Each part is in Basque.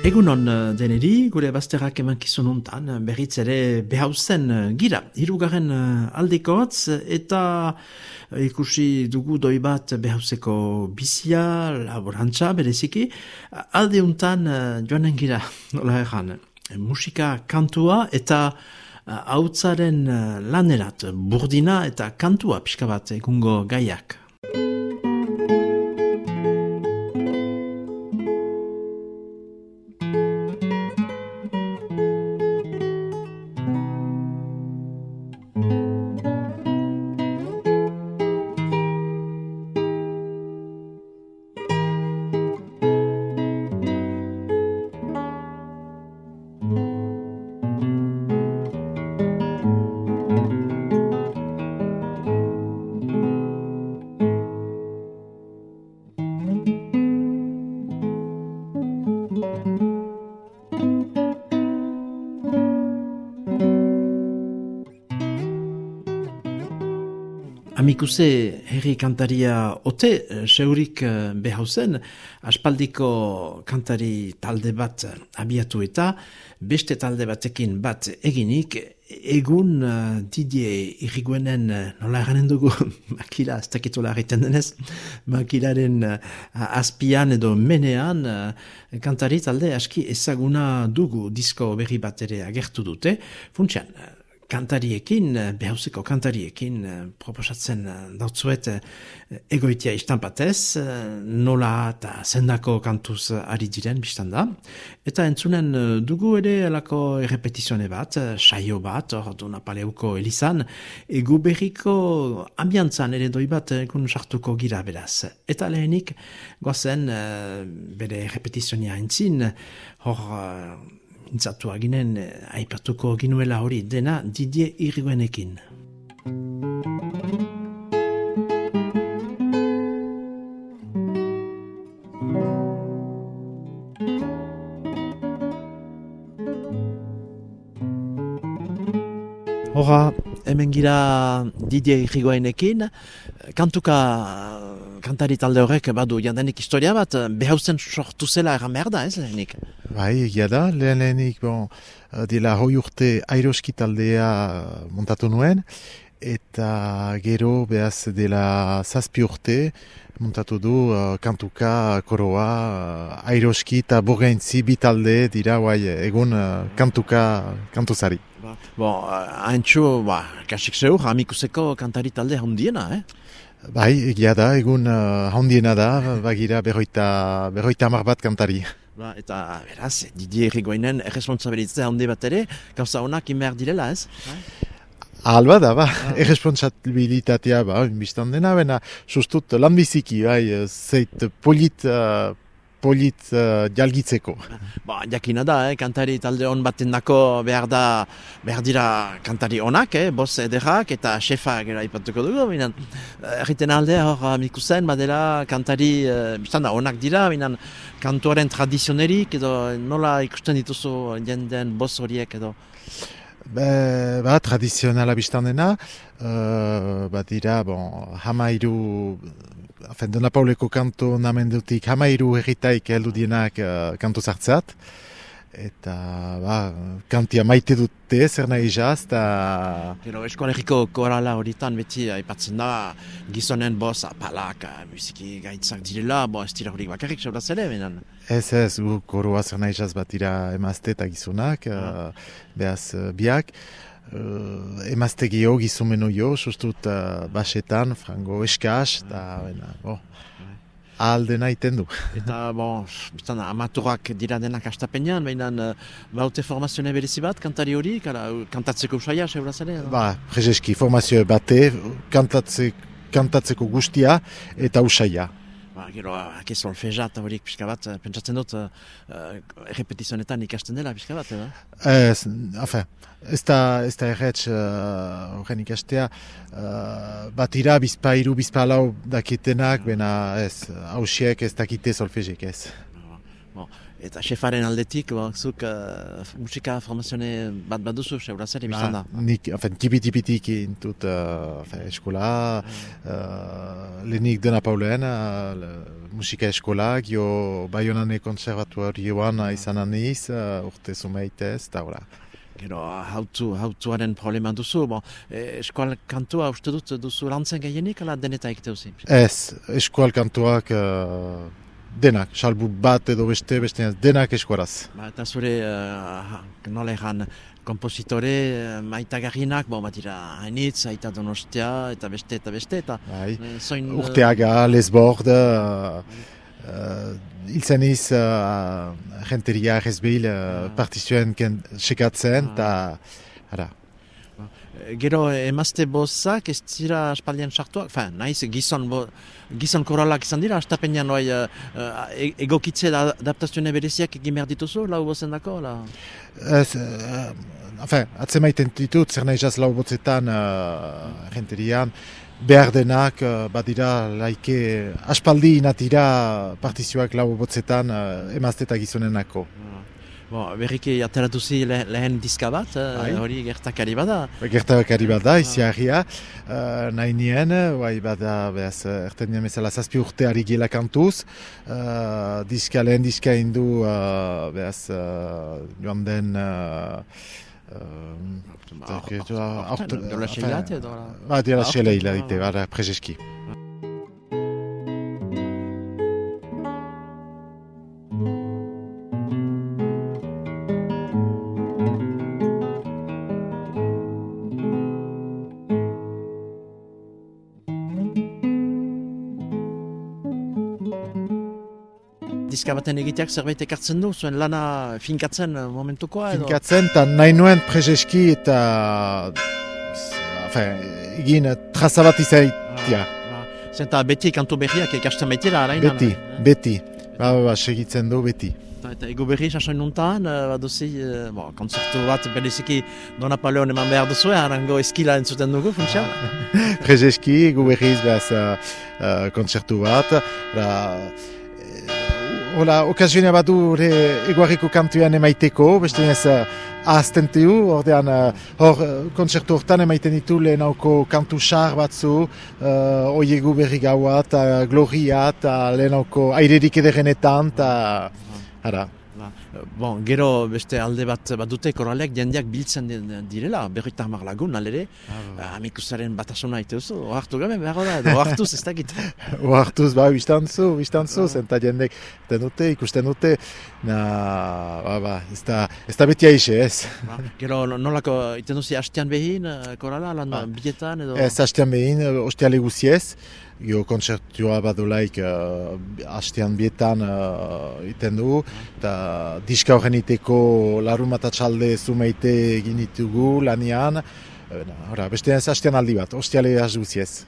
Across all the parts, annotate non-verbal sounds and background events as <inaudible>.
Egunon eh, deneri, gure bazterrak eman kizun untan, eh, berriz ere behauzen eh, gira, hirugarren aldekotz, eta ikusi dugu doi bat behauzeko bizia, laborantza, bereziki, alde untan joanen gira, <laughs> nola egan, musika kantua eta hautzaren lanerat, burdina eta kantua pixka bat egungo gaiak. Amikuse herri kantaria ote, eh, seurik eh, behauzen, aspaldiko kantari talde bat abiatu eta beste talde batekin bat eginik, egun uh, Didier irriguenen nola eranen dugu, <laughs> makila, ez dakitola egiten denez, makilaren azpian edo menean kantari talde aski ezaguna dugu disko berri bat ere agertu dute, funtsian, kantariekin, eh, behauzeko kantariekin eh, proposatzen eh, dautzuet egoitia istanpatez, nola eta zendako kantuz ari diren biztan da. Eta entzunen dugu ere elako errepetizione bat, saio bat, hor du napaleuko elizan, egu berriko ambiantzan ere doi bat egun sartuko gira beraz. Eta lehenik, gozen bere errepetizionia entzin, hor intzatu aginen eh, aipatuko ginuela hori dena Didier Iriguenekin. Hora, hemen gira Didier Iriguenekin, kantuka kantari talde horrek badu jandanik historia bat, behauzen sortu zela erran behar da, ez lehenik? Bai, egia da, lehen lehenik, bon, dila hoi urte airoski taldea montatu nuen, eta gero behaz dela zazpi urte montatu du uh, kantuka, koroa, uh, airoski eta borgaintzi bitalde dira, bai, egun uh, kantuka, kantuzari. Ba, bon, haintxu, ba, kasik zeur, amikuseko kantari talde handiena, eh? Bai, egia da, egun uh, handiena da, bagira berroita, berroita amar bat kantari. Ba, eta beraz, Didier Rigoinen erresponsabilitzea handi bat ere, gauza honak inmer direla, ez? Alba da, ba, ah. <laughs> erresponsabilitatea, ba, biztan dena, bena, sustut, lan biziki, bai, zeit polit, uh, polit uh, jalgitzeko. Ba, jakina da, eh, kantari talde hon baten dako behar da, behar dira kantari onak, eh, bos ederrak eta xefa gera ipatuko dugu, binan, eh, erriten alde hor amikusen, badela kantari, uh, biztan da, onak dira, binan, kantuaren tradizionerik, edo nola ikusten dituzu jenden bos horiek, edo? Be, ba, tradizionala biztan dena, uh, bat dira, bon, hamairu afen, Dona Pauleko kanto namendutik hamairu erritaik heldu dienak uh, kanto zartzat. Eta, ba, kantia maite dute, zer nahi jaz, eta... Gero, eskolegiko korala horitan beti aipatzen da, gizonen boz, apalak, musiki gaitzak direla, bo, ez dira horik bakarrik, sobra zele, benen? Ez, ez, gu koroa zer nahi jaz bat dira emazte eta gizonak, uh, behaz uh, biak uh, emazte geho gizumeno jo, sustut uh, basetan, frango eskaz, eta, bena, bo. Aldena iten du. Eta, bon, biztan, amaturak dira denak astapenean, baina uh, baute formazione berezi bat, kantari hori, kala, kantatzeko usaia, seura zare? Ba, prezeski, formazio bate, kantatze, kantatzeko guztia eta usaia. Ba, gero, hake solfeja eta horik pixka bat, eh, pentsatzen dut, uh, repetizionetan ikasten dela pixka bat, edo? Ez, enfin, ez da, ez da erretz horren ikastea, uh, bat ira bizpa iru bizpa lau dakitenak, bena ez, hausiek ez dakite solfezik ez. Bon, eta xefaren aldetik, bo, zuk uh, musika formazione bat bat duzu, seura zer, ibizan da? Ba, nik, enfin, tipi-tipitik intut uh, eskola, uh, lehenik dena paulen, uh, musika eskola, gio Bayonane konservatuarioan izan aniz, uh, urte zumeitez, eta hola. Gero, hautu, hautuaren problema duzu, bon, e, eskual kantua uste dut duzu lantzen gehienik, ala deneta uzi? Ez, eskual kantuak uh, denak, salbu bat edo beste, beste denak eskuaraz. Ba, eta zure, uh, nola egan, kompositore uh, maitagarrinak, bon, bat dira, hainitz, aita donostia, eta beste, eta beste, eta... Bai. eh, zoin, Urteaga, lesbord, uh, uh, hiltzen iz, uh, jenteria errezbeil, uh, partizioen ken sekatzen, eta, ara, Gero emazte bozak ez dira aspaldian sartuak, enfin, naiz gizon, bo, gizon koralak izan dira, astapenean noi uh, uh, egokitze da adaptazione bereziak egin behar dituzu, lau bozen dako, la? Ez, uh, enfin, atzemaiten ditut, zer nahi jaz lau botzetan uh, jenterian, behar denak, uh, badira, laike, aspaldi inatira partizioak lau botzetan uh, emazte eta gizonenako. Bon, berriki ateratuzi le, lehen diska bat, eh, Bai. hori gertakari bada. Gertabakari bat da, iziarria, uh, nahi nien, bai bada, behaz, erten nien bezala zazpi urte ari gila kantuz, uh, diska lehen diska indu, uh, behaz, uh, joan den, uh, Dola xeilate, dola... Ba, dira Aurten, xele hila ah, dite, ba. bara, prezeski. Diska baten egiteak zerbait ekartzen du, zuen lana finkatzen eh, momentukoa edo? Finkatzen, eta nahi nuen prezeski eta, enfin, egin uh, traza bat izaitia. Ah, Zenta beti kantu berriak ikasten baitira, alainan? Beti, beti. Ba, ba, ba, segitzen du beti. Eta, eta ego berri sasoin nuntan, uh, baduzi, uh, bo, konzertu bat bereziki Don Napoleon eman behar duzu, harango eskila entzuten dugu, funtsia? <laughs> Prezeski, gu berriz behaz uh, uh, kontzertu bat. Ra, eh, Hola, okazionia bat du ere eguarriko kantuan emaiteko, beste ez uh, ahazten tiu, ordean uh, hor uh, kontzertu hortan emaiten ditu lehenauko kantu xar batzu, uh, oiegu berri gaua, eta gloria, eta lehenauko airerik ederenetan, eta ara. Ba, bon, gero beste alde bat bat dute koralek jendeak biltzen di- direla, berrita hamar lagun, alere, ah, amikusaren batasuna ite duzu, ohartu gabe behar da, edo ohartuz ez dakit. <laughs> Oartuz, ba, biztan zu, biztan zu, zenta jendek, ikusten dute, ikusten dute, na, ba, ba, ez da, ez da beti aixe, ez. Ba, gero no- nolako iten duzi hastean behin, eh, korala, lan Ah. bietan edo... Ez hastean behin, ostiale guziez, Gio kontzertua badulaik uh, hastean bietan uh, iten du, eta diska horren iteko larun txalde zumeite egin ditugu lanian, Eh, na, Hora, beste ez hastean aldi bat, ostiale has guziez.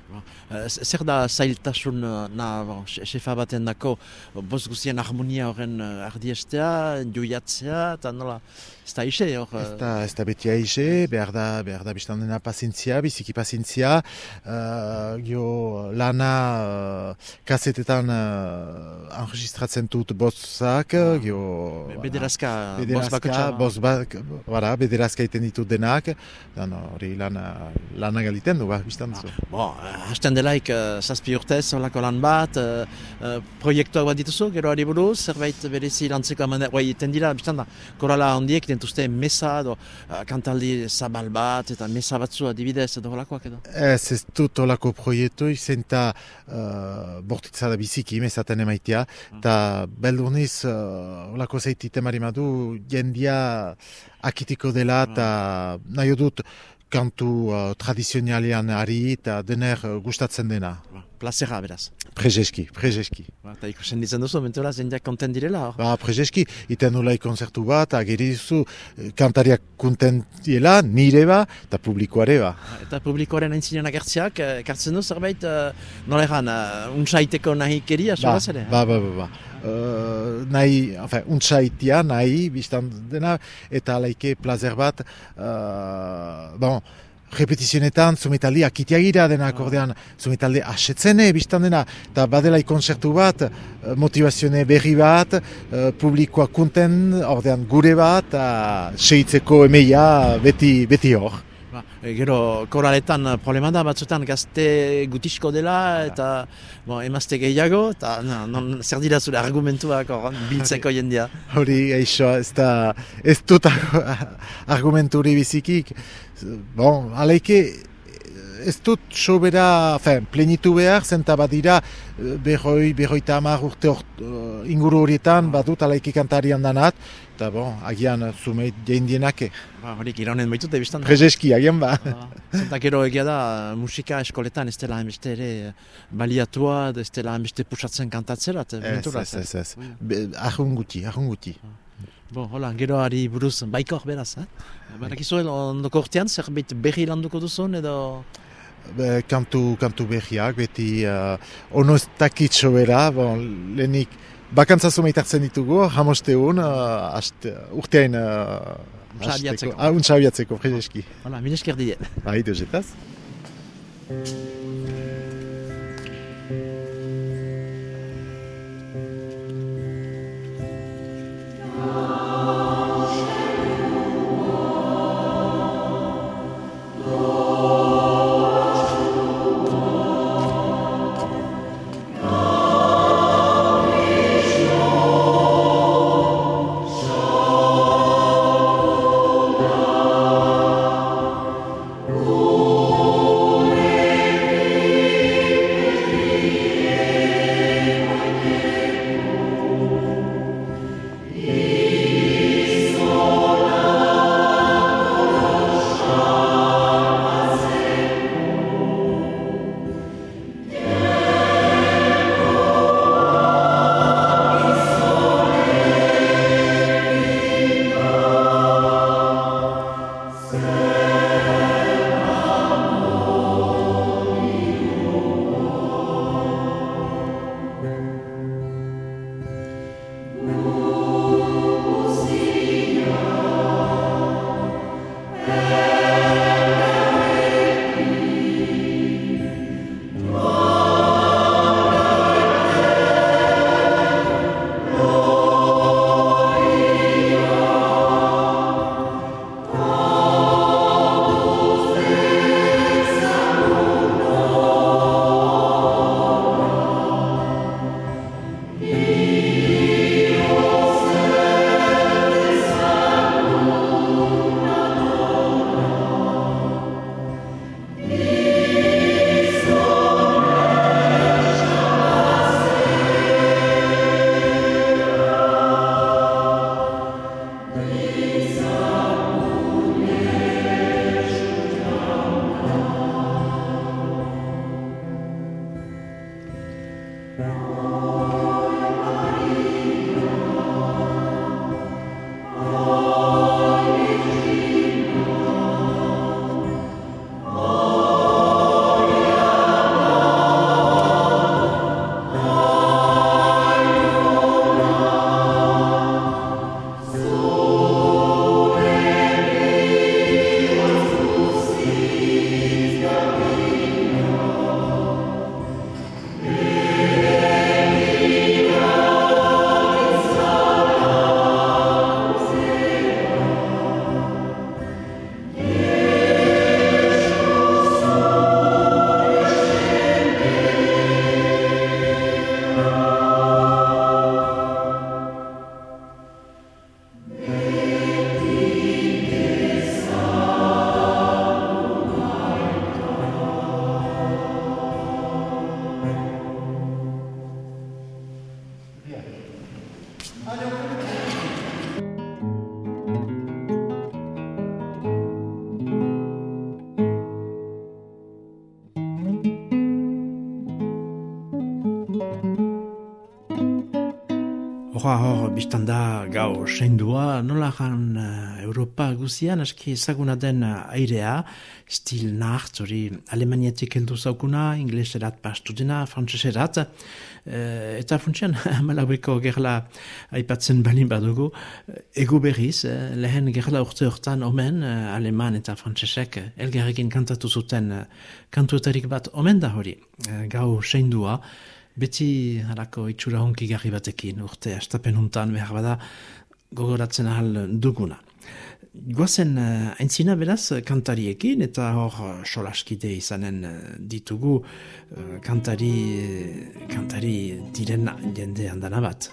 Eh, Zer da zailtasun eh, na, bon, xefa baten dako, boz guztien harmonia horren eh, ardiestea, joiatzea, eta nola, ez da ise hor... Ez da, ez da beti aixe, behar da, behar da biztan dena pazientzia, biziki pazientzia, uh, gio lana uh, kasetetan uh, enregistratzen dut botzak, gio... be- Bederazka, Bederazka, bakotxa. boz bak, bara, bederazka iten ditut denak, dan hori lana, lana galiten du, ba, biztan zu. Bon, eh, hasten delaik uh, zazpi urtez, holako lan bat, uh, uh, proiektuak bat dituzu, gero ari buruz, zerbait berezi lantzeko bai, iten dira, biztan da, korala handiek mesa, edo, uh, kantaldi zabal bat, eta mesa batzu adibidez, edo holakoak edo. Ez, ez dut olako proiektu, izen eta uh, bortitza da biziki, mezaten emaitia, eta beldurniz uh, olako zeitite marimadu jendia akitiko dela, eta nahi dut kantu uh, tradizionalean ari eta dener uh, gustatzen dena. plazera beraz. Prezeski, prezeski. Ba, eta ikusen ditzen duzu, mentura zendiak konten direla hor. Ba, prezeski, iten nolai konzertu bat, ageri duzu, eh, kantariak konten diela, nire ba, eta publikoare ba. Eta publikoaren aintzinean agertziak, eh, ekartzen du zerbait, uh, nola egan, uh, untsaiteko nahi keria, Ba, ere? ba, ba, ba, ba. Uh, nahi, enfin, untsaitia, nahi, biztan dena, eta alaike plazer bat, uh, bon, repetizionetan, zumetaldi akitiagira dena akordean, zumetalde asetzene, biztan dena, eta badelai konzertu bat, eh, motivazione berri bat, publikoa kunten, ordean gure bat, seitzeko emeia beti, beti hor. Ba, e, gero, koraletan eh, problema da, batzutan gazte gutisko dela, eta bon, emazte gehiago, eta no, non, zer dira zure argumentuak hor, biltzeko jendia. Hori, eixo, ez da, ez dut argu- argumenturi bizikik. Bon, aleike, ez dut sobera, fen, plenitu behar, zenta badira, eh, berroi, berroita hamar urte or, eh, inguru horietan, badut aleike kantarian danat, eta bon, agian zumeit jendienak, Ba, horik iraunen baitute biztan. prezeski, agian ba. Ba, Zenta gero egia da, musika eskoletan ez dela hainbeste ere baliatua, ez dela hainbeste pusatzen kantatzerat. Ez, ez, ez, ez. Mm. Be- Arrun guti, arrun guti. Bo, hola, geroari buruz baikor beraz, eh? Badakizu ondoko urtean, zerbait berri landuko duzun edo... Be, kantu, kantu behiak, beti uh, ono ez dakit sobera, bon, lehenik bakantza zumeitartzen ditugu, hamosteun, uh, aste, urtean uh, Untsa abiatzeko. Ah, untsa abiatzeko, frezeski. Hola, mil esker die. Bai, dozetaz. Ure biztan da gau seindua, nola gan uh, Europa guzian, aski ezaguna den uh, airea, stil naht, hori alemaniatik heldu zaukuna, ingleserat pastu dena, frantseserat, uh, eta funtsian, <laughs> malabiko gerla aipatzen balin badugu, egu berriz, lehen gerla urte hortan omen, aleman eta frantsesek elgarrekin kantatu zuten kantuetarik bat omen da hori, gau seindua, beti harako itxura honki garri batekin urte astapen untan behar bada gogoratzen ahal duguna. Guazen uh, aintzina beraz kantariekin eta hor solaskide izanen uh, ditugu uh, kantari, kantari diren jende handana bat.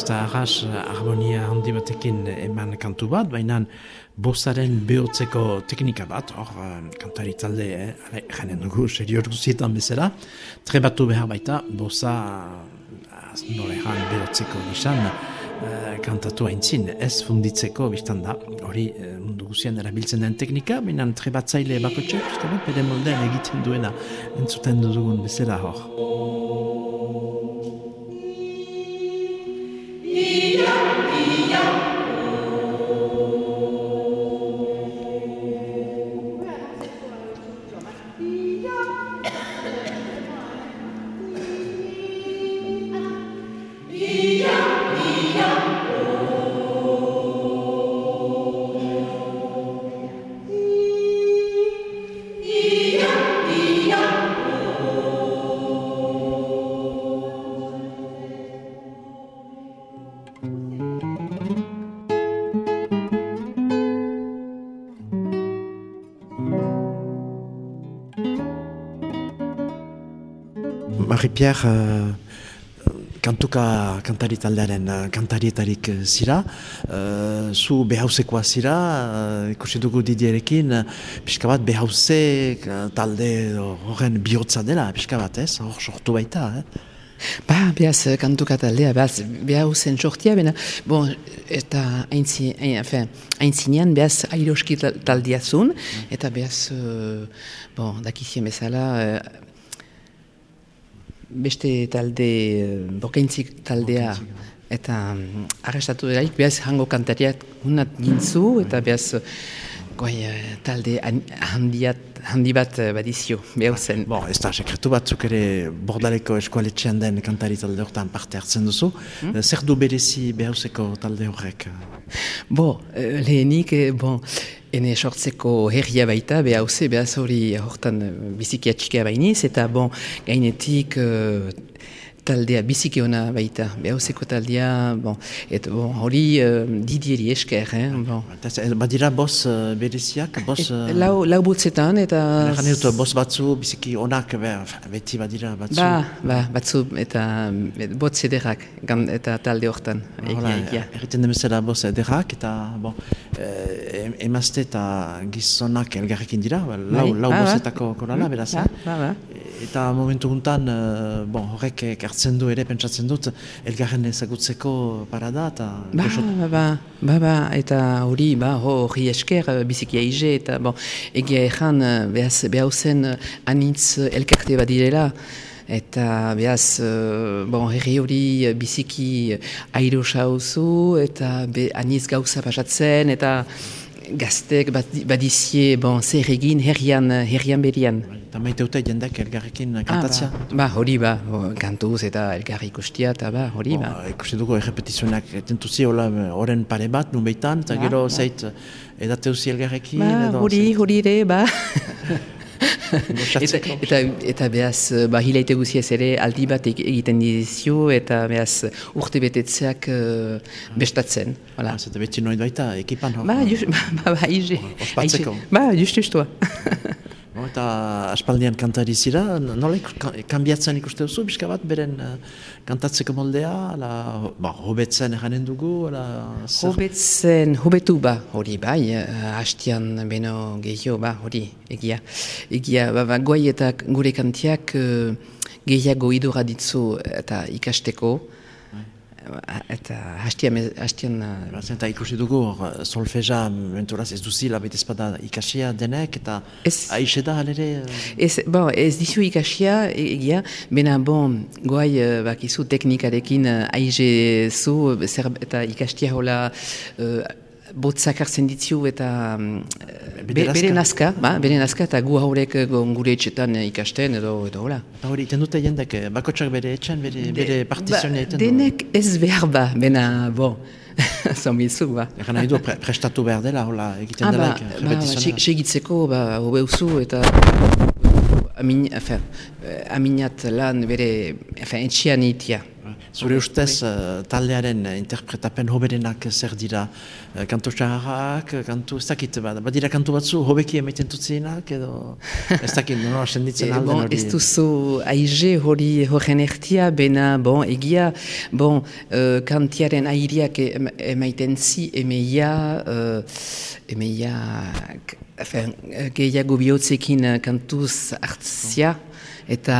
Ez da arras harmonia handi batekin eman kantu bat, baina bosaren behotzeko teknika bat, hor kantari talde, eh, janen dugu, serior guzietan bezala, trebatu behar baita, bosa nore jan behotzeko gizan, uh, kantatu haintzin, ez funditzeko biztan da, hori uh, mundu guzien erabiltzen den teknika, baina trebatzaile bako txek, bere moldean egiten duena entzuten dugun bezala hor. Marie-Pierre, uh, kantuka kantari taldearen uh, kantarietarik zira, uh, zu behauzekoa zira, uh, ikusi dugu didierekin, uh, pixka bat behauze talde horren bihotza dela, pixka bat ez, hor sortu baita, eh? Ba, behaz, kantuka taldea, behaz, behauzen sortia, bena, bon, eta haintzinean, behaz, airoski taldea zun, eta behaz, uh, bon, dakizien bezala, uh, beste talde, bokaintzik taldea, eta um, arrestatu eraik, behaz hango kantariak unat gintzu, eta behaz goi, uh, talde handiat, handi bat uh, badizio, behau zen. Bon, ez da, sekretu batzuk ere bordaleko eskualetxean den kantari talde horretan parte hartzen duzu. Hmm? Uh, zer du berezi behauzeko talde horrek? Bo, lehenik, bon, Ene sortzeko herria baita, beha hauze, beha hori hortan bizikia txikia bainiz, eta bon, gainetik taldea biziki ona baita, behauzeko taldea, bon, eta bon, hori uh, didieri esker, eh, bon. Badira bos uh, bereziak, bos... Uh, lau, lau butzetan, eta... Gane dut, bos batzu biziki onak, be, beti badira batzu... Ba, ba, batzu, eta botz ederrak, eta talde hortan. Erriten demezela bos ederrak, eta, bon, eh, emazte eta gizonak elgarrekin dira, ba, lau, bai, lau ba, ba. korala, beraz, ba, ba, ba. Eta momentu guntan, uh, bon, horrek hartzen du ere pentsatzen dut elgarren ezagutzeko parada eta ba, ba, ba, ba, ba, eta hori ba, hori esker eh, bizikia ize eta bon, egia eh, behaz behauzen eh, anitz elkarte badirela eta behaz bon, herri hori biziki airosa hauzu eta be, anitz gauza pasatzen eta gaztek badizie bon, zer egin herrian, herrian berian. Eta maite dute jendek elgarrekin kantatzea? Ah, ba, ba, hori ba, kantuz eta elgarri ikustia eta ba, hori ba. Ikusi dugu errepetizionak tentuzi horren pare bat, nun behitan, eta ba, gero ba. zait edateuzi elgarrekin? Ba, hori, hori ere, ba. <laughs> eta, eta, eta behaz, ba, hilaite guziez ere aldi bat egiten dizio eta behaz urte betetzeak uh, bestatzen. Hala. Ah, beti noit baita, ekipan hor? Ba, just, <laughs> ba, ba, ba, ize. Ospatzeko? Ba, just, just, <laughs> No, eta aspaldian kantari zira, nola kanbiatzen ikuste duzu, bizka bat, beren eh, kantatzeko moldea, ala, ba, hobetzen eranen dugu, ala, zer- Hobetzen, hobetu ba, hori bai, uh, hastian beno gehiago ba, hori, egia. Egia, ba, ba, guai eta gure kantiak uh, gehiago idura ditzu eta ikasteko. Eta hastian, hastian uh, Bazen eta ikusi dugu, hor, solfeja, menturaz ez duzila, bete espada ikasia denek, eta Ez. aixe da, alere, Ez, bon, ez dizu ikasia, egia, bena bon, goai uh, bakizu teknikarekin uh, aize zu, zer, eta ikastia hola uh, botzak hartzen ditzu eta um, be, Bere nazka. ba, bere nazka eta gu haurek gure etxetan uh, ikasten edo, edo hola. eta hori, iten dute jendek, eh, bakotsak bere etxen, bere, bere partizionia ba, denek ez behar ba, bena, bon, <laughs> zonbizu, ba. Egan nahi du, pre, prestatu behar dela, hola, egiten Ah, dela, ba, ba, segitzeko, ba, hobeuzu eta amin, enfin, eh, aminat lan bere, enfin, etxian itia. Zure ustez, eh, taldearen eh, interpretapen hoberenak zer dira? Eh, kantu txarrak, eh, kantu, ez dakit, ba- badira kantu batzu hobeki emaiten tutzienak, edo? <laughs> Ez dakit, nola senditzen Eh, alden bon, hori. ez duzu aize hori horren ertia, bena, bon, egia, bon, uh, kantiaren airiak em- emaiten zi, emeia, uh, emeia, eh, gehiago bihotzekin eh, kantuz hartzia, eta,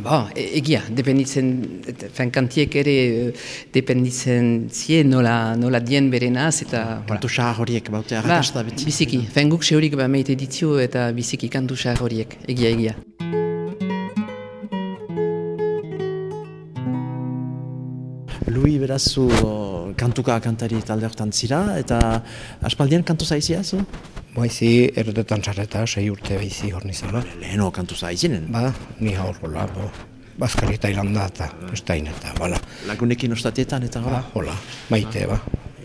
bon, e- egia, dependitzen, et- enfin, kantiek ere eh, dependitzen zie nola, nola dien berenaz, eta, voilà. Kantu txar horiek, baute Ba, arrakasta beti. biziki, fen guk sehorik ba meite ditio eta biziki kantu xar horiek, egia egia. Lui berazu oh, kantuka kantari talde hortan zira, eta aspaldian kantu zaizia zu? Baizi, erotetan sarreta, sei urte baizi hor nizala. Leheno kantu zaizinen. Ba, ni haur hola, bo. Baskari eta hilanda eta estain eta, bala. Lagunekin ostatietan eta Ba, hola. hola, maite, ba.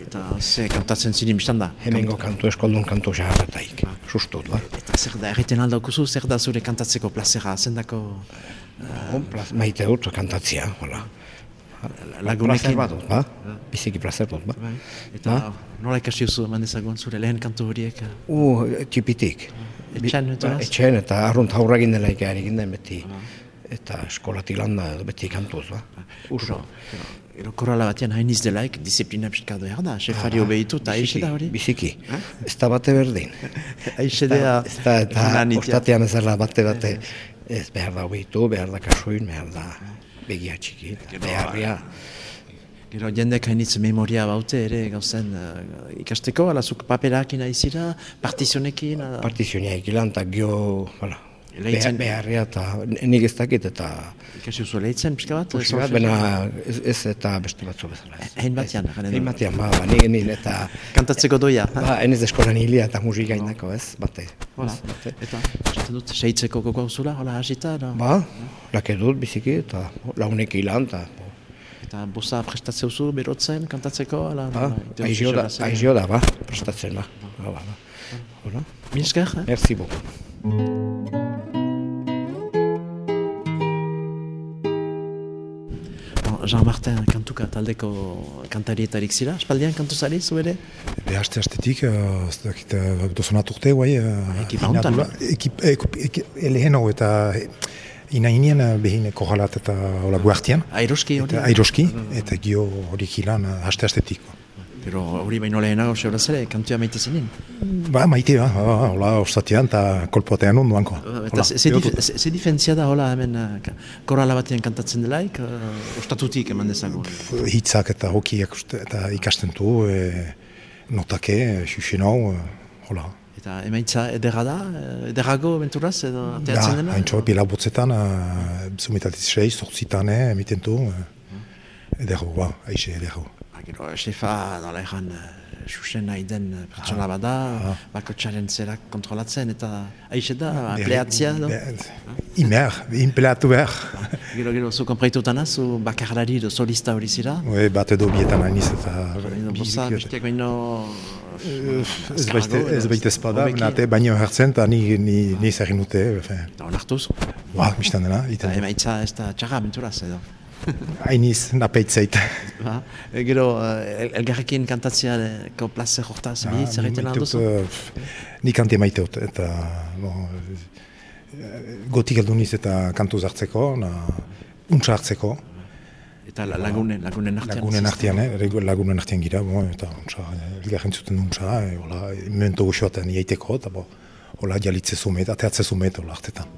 Eta ze kantatzen ziren biztan da. Hemengo kantu eskoldun kantu xaharretaik. Sustut, ba. Eta zer da, erreten aldaukuzu, zer da zure kantatzeko plazera, zendako Bo, plaz, maite dut kantatzia, hola. Lagunekin. Dut, ba. Biziki plazer dut, ba. Bai. Eta nola ikasi duzu eman dezagun zure lehen kantu horiek? U, txipitik. Etxean, Ba, eturaz? etxean eta arrunt haurra gindela ikari ginden beti. Eta eskolatik landa edo beti kantuz, ba. Uso. Gero korala batean hainiz delaik, disiplina pixka behar da, behitu, eta aixe da hori? Biziki. Ez da bate berdin. <laughs> Aixe da, Ez da, eta lan ostatean ez dela bate bate, ez behar da hobitu, behar da kasuin, behar da begia txiki, beharria. Gero jendek hainitz memoria baute ere gauzen uh, ikasteko, ala zuk paperakin aizira, partizionekin, ala, Partizionia ekilan, eta gio, hala, Leitzen- beharria, eta nik ez dakit, eta ikasi duzu lehitzen pixka bat? Pixka bat, bena ez, ez eta beste batzu bezala. ez. Hein batean, jaren Hein du. batean, ba, ba, nik nil, eta... Kantatzeko doia. Ba, enez eskolan hilia eta musika indako, ez, bate. Hola, eta, esaten dut, seitzeko koko zula, hola, hasita, no? Ba, lake dut biziki, eta launek hilan, eta... eta bosa prestatzeu zu, berotzen, kantatzeko, ala, Ba, aizio da, aizio da, ba, prestatzen, ba. Ba, ba, ba. Hola, Mil esker, eh? merci beaucoup. Bon, Jean-Martin kantuka taldeko kantarietarik zira, espaldian kantu zari zu ere? Be, aste astetik, uh, ez dakit, uh, dozonat urte, guai. Uh, Ekipa hontan, Ekip, ekip, ekip, leheno eta uh, behin kohalat eta hola guartian. Airoski hori? Eta airoski, eta gio horik hilan uh, aste astetik. Pero hori baino lehenago seuraz ere, kantua maite zenin. Ba, maite, ba, ba, ba, hola, ostatian eta kolpotean onduanko. Eta ze- ze dif- ze ze diferentzia da, hola, hemen, ka- korala batean kantatzen delaik, uh, ostatutik eman dezagun. Hitzak eta hokiak eta ikasten du, e, notake, xuxenau, uh, hola. Eta emaitza ederra da, eh, ederrago benturaz, edo ateatzen dena? haintxo, pila botzetan, uh, zumetatik sei, sortzitan, eh, emiten du, ederro, ba, aixe, ederro. Ba, Gero, Stefa, nola egan, xuxen nahi den eh, pertsona bada, bakotxaren zerak kontrolatzen, eta aixe da, pleatzia, edo? Imer, inpelatu behar. <laughs> Gero, gero, zu konpreitutan zu bakarlari edo solista hori zira? Oe, bat edo bietan hainiz eta... Bosa, bestiak baino... Ez baite espada, nate baino hartzen eta ni, ni, ni zerrin dute. Eta onartuz, Ba, mistan dena, eta emaitza ez da txarra benturaz, edo. <laughs> Hainiz, napeitzeit. Ba, e, gero, eh, el- elgarrekin kantatzeako plazer hortaz, bi, zer egiten alduz? Ni kante maite dut, eta... Bon, gotik heldu niz eta kantuz hartzeko, na, untsa hartzeko. Eta la- lagunen, lagunen artean. Lagunen artean, eh, lagunen artean gira, bo, eta untsa, elgarren zuten untsa, e, hola, memento goxoaten iaiteko, eta bo, hola, jalitze zumet, ateatze zumet, hola, hartetan.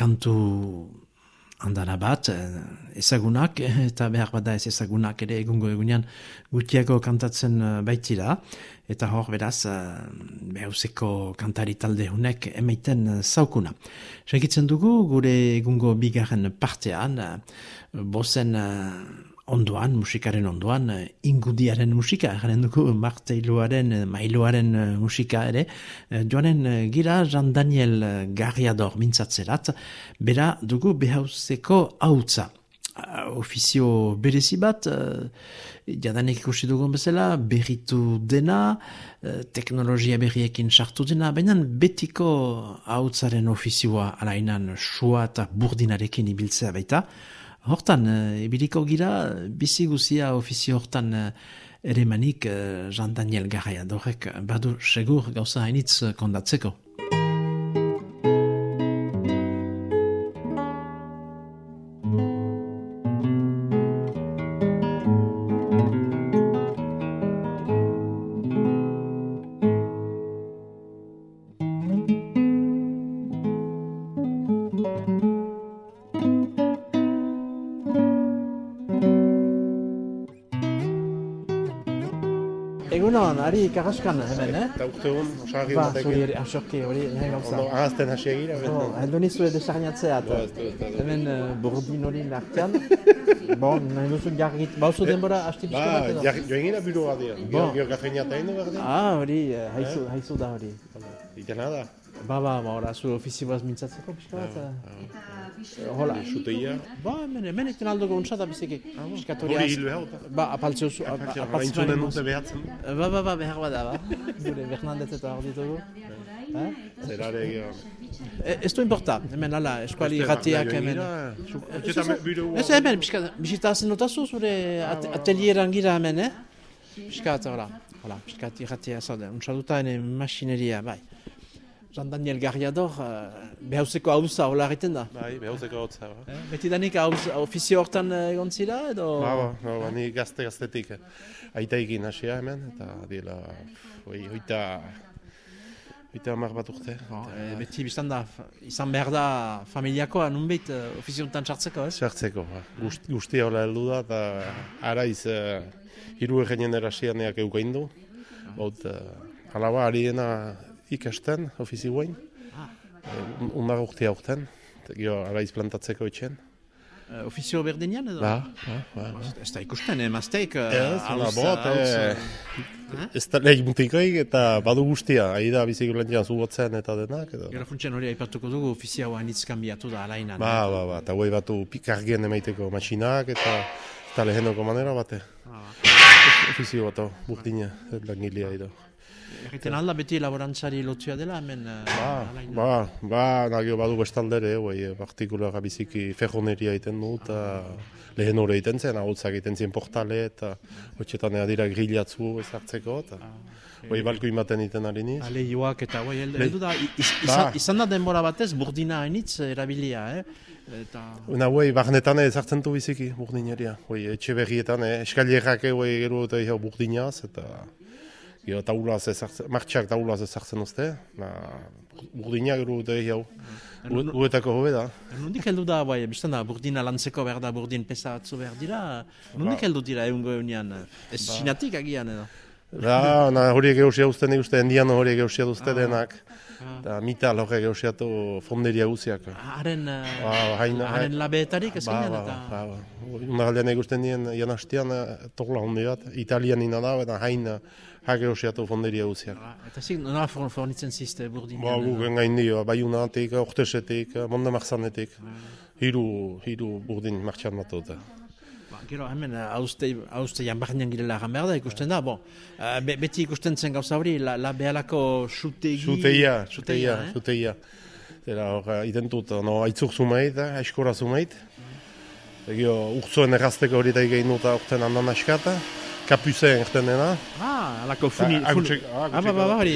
Kantu andana bat, eh, ezagunak, <laughs> eta behar bada ez ezagunak ere egungo egunean gutiago kantatzen uh, baitira, eta hor beraz, uh, behuzeko kantari talde hunek emeiten uh, zaukuna. Segitzen dugu gure egungo bigarren partean, bozen ondoan, musikaren ondoan, eh, ingudiaren musika, garen dugu marteiluaren, eh, mailuaren eh, musika ere, joanen gira Jean Daniel Garriador mintzatzerat, bera dugu behauzeko hautza. Ofizio berezi bat, jadanik ikusi dugun bezala, berritu dena, teknologia berriekin sartu dena, baina betiko hautzaren ofizioa alainan sua eta burdinarekin ibiltzea baita, Hortan, uh, ibiliko gira, bizi guzia ofizio hortan uh, ere manik uh, Jean Daniel Garraia dorek badu segur gauza hainitz kondatzeko. Ari Karaskan hemen, eh? Eta urte hon, osarri ba, Zuri, asorki, hori, nahi gauza. Ondo, ahazten hasi egira. Oh, heldu nizu edo sarniatzea. Hemen uh, burdin hori nartian. <laughs> bon, nahi duzu jargit. Bauzu denbora, hasti pixka bat edo? Ba, joan gina biro bat dira. Bon. Gio gafeina eta ino behar Ah, hori, haizu, da hori. Itena da. Ba, ba, ba, ora, zu ofizioaz mintzatzeko pixka bat. Hola. Suteia. Ba, hemen, hemen iten aldo gontza da biziki. Hori hilu hau da. Ba, apaltzeo zu. Apaltzunen dute behatzen. Ba, ba, ba, behar bada, ba. Gure, Bernandez eta hor ditugu. Zerare egin. Ez du importa, hemen ala, eskuali irratiak hemen. Ez hemen, bisita zen notazu zure atelieran gira hemen, eh? Piskat, hola. Hola, piskat irratia zaude. Untsaduta ene machineria, bai. Jean Daniel Garriador, uh, behauzeko hauza hola egiten da? Bai, behauzeko hauza. Ba. Eh? Beti danik ofizio hortan egon zira edo? Ba, ba, ba, ba ni gazte gaztetik aita egin hasia hemen, eta dira, oi, oita, oita amar bat urte. Ba, e, beti biztan da, izan behar da familiakoa, nunbait ofizio hortan txartzeko, ez? Txartzeko, ba. Gust, guztia hola heldu da, eta araiz uh, hiru egenen erasianeak eukaindu. Baut, uh, alaba, ari dena ikasten, ofizioain. Ah. Uh, Undago urte aurten, gio araiz plantatzeko etxen. Uh, ofizio berdinean edo? Ba, ba, ba. ba. Ez da ikusten, emazteik? Uh, ez, ala bot, eh, ez da lehik mutikoik eta badu guztia, ahi da bizik zubotzen eta denak. Edo. Gero funtsian hori aipatuko dugu ofizioa hanitz kanbiatu da alainan. Ba, ba, ba, eta hoi batu pikargien emaiteko machinak eta eta lehenoko manera bate. Ah. Ofizio bat, burdina, langilea edo. Egiten alda beti laborantzari lotzua dela hemen? Eh, ba, ba, ba, nagio badu bestaldere, bai, partikulara biziki ferroneria egiten du, eta lehen hori egiten zen, ahultzak egiten zen portale, eta hotxetan ea dira grillatzu ezartzeko, eta ah, bai, balko imaten egiten ari niz. Ale joak eta bai, heldu da, ba. izan da denbora batez, burdina hainitz erabilia, eh? Eta... Una bai, barnetan ezartzen du biziki, burdineria. Bai, etxe berrietan, eh? eskalierrak bai, gero eta burdinaz, eta... Gero taulaz ezartzen, martxak taulaz ezartzen uste, na, burdina gero dute jau, uetako hobe da. Nundik heldu da, bai, biztan da, burdina lantzeko behar da, burdin pesa atzu behar dira, nundik ba. heldu dira egun goeunian, ez ba. sinatik agian edo? Da, na, horiek eusia uste nik uste, endian horiek eusia duzte ah. denak. Da, mita lorre gauziatu fonderia guziak. Haren, ba, haren labeetarik ez ginen eta... Ba, ba, Unaraldean egusten dien, jan hastean, torla hondi bat, italian ina da, eta hain hake gauziatu fonderia guziak. Eta zik, nola fornitzen ziste burdin? Ba, gu gengain dio, bai unatik, ortesetik, monde marzanetik, hiru, hiru burdin martxan matuta. Gero hemen hauste hauste jan barnean girela egan behar da ikusten da, bon, uh, beti ikusten zen gauza hori, la, la behalako sutegi... Suteia, suteia, suteia. Zera hor, identut, no, aitzuk zumeit, aiskora zumeit. Egio, urtzuen errazteko hori da egin dut aurten handan askata. Kapuzeen erten dena. Ah, alako funi... funi. Ah, ba, ba, ba, hori,